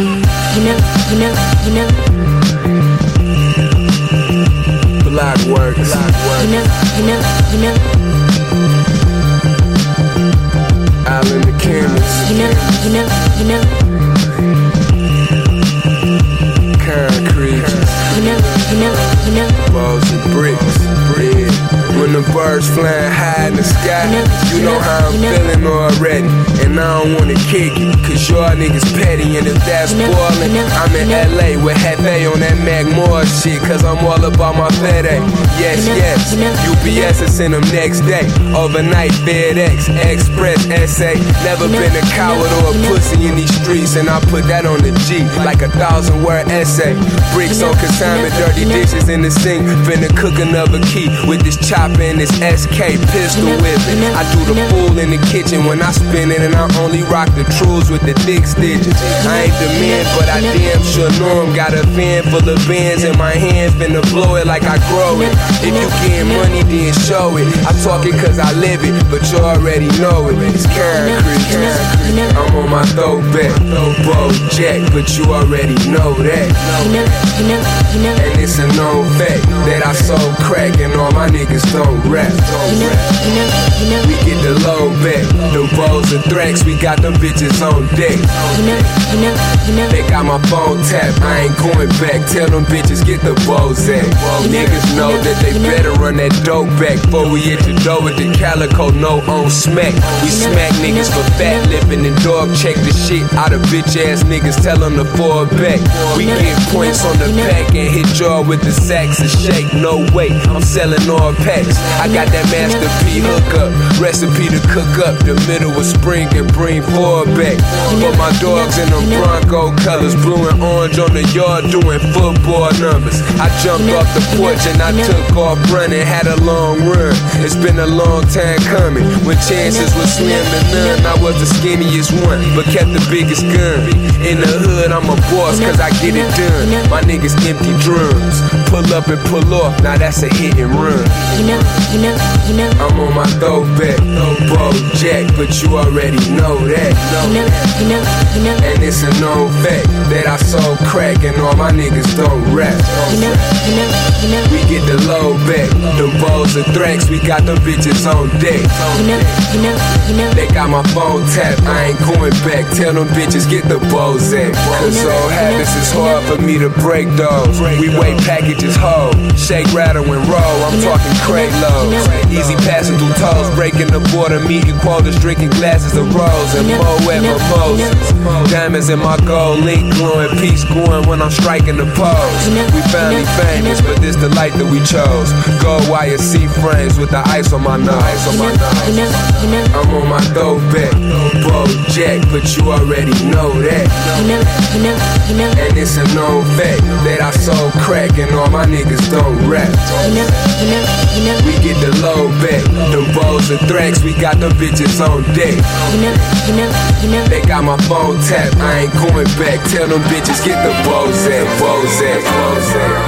you know, you know, Black work, black work. you know, you know, you know, Island the canvas, you know, you know, you know, concrete, you know, you know, you know, balls and bricks. Yeah. When the birds flying high in the sky, you know how I'm feeling already. And I don't wanna kick it, cause y'all niggas petty. And if that's boiling, I'm in LA with Hefe on that Mac Moore shit, cause I'm all about my FedEx. Yes, yes, UPS is in them next day. Overnight, FedEx, Express, SA. Never been a coward or a pussy in these streets, and I put that on the G like a thousand word essay. Bricks on consignment, dirty dishes in the sink. Finna cook another key with this chopper and this SK pistol whipping. I do the fool in the kitchen when I spin it, and I only rock the truths with the thick stitches. I ain't the man, but I damn sure know him. Got a van full of bands in my hand, finna blow it like I grow it. If you getting money, then show it. I talk it cause I live it, but you already know it. It's concrete. I'm on my throwback, bro jack, but you already know that. And it's a known fact that I sold crack and all my niggas don't rap. you know, low back, them balls and threats, we got them bitches on deck. you know, you know, you know, They got my phone tapped, I ain't going back. Tell them bitches get the balls at. Niggas know that they better run that dope back before we hit the door with the calico, no on smack. We smack niggas for fat lipping and dog check the shit out of bitch ass niggas. Tell them to fall back. We get points on the pack and hit y'all with the sacks and shake. No way, I'm selling all packs. I got that Master P hookup, recipe to cook up the middle of spring and bring four back. For my dogs in them Bronco colors, blue and orange on the yard doing football numbers. I jumped off the porch and I took off running, had a long run. It's been a long time coming. When chances were slim to none, I was the skinniest one, but kept the biggest gun. In the hood, I'm a boss cause I get it done. My niggas empty drums. Pull up and pull off, now that's a hit and run. you know, you know, you know, I'm on my throwback, No, bro jack, but you already know that. you know, you know, you know, And it's a known fact that I sold crack and all my niggas don't rap. you know, you know, you know, We get the low back, them balls and threats, we got them bitches on deck. you know, you know, you know, They got my phone tapped, I ain't going back. Tell them bitches get the balls at. Cause all habits is hard for me to break those. We weigh packages whole, shake, rattle, and roll. I'm talking crate loads. Easy passing through toes, breaking the border, meeting quotas, drinking glasses of rose and Moet mimosas. Diamonds in my gold link, glowing peace going when I'm striking the pose. We finally famous, but this the life that we chose. Gold wire C frames with the ice on my nose. I'm on my throwback, jack, but you already know that. And it's a known fact that I sold crack and all my niggas don't rap. We get the low back, them balls and threats, we got them bitches on deck. They got my phone tapped, I ain't going back. Tell them bitches get the at, balls at.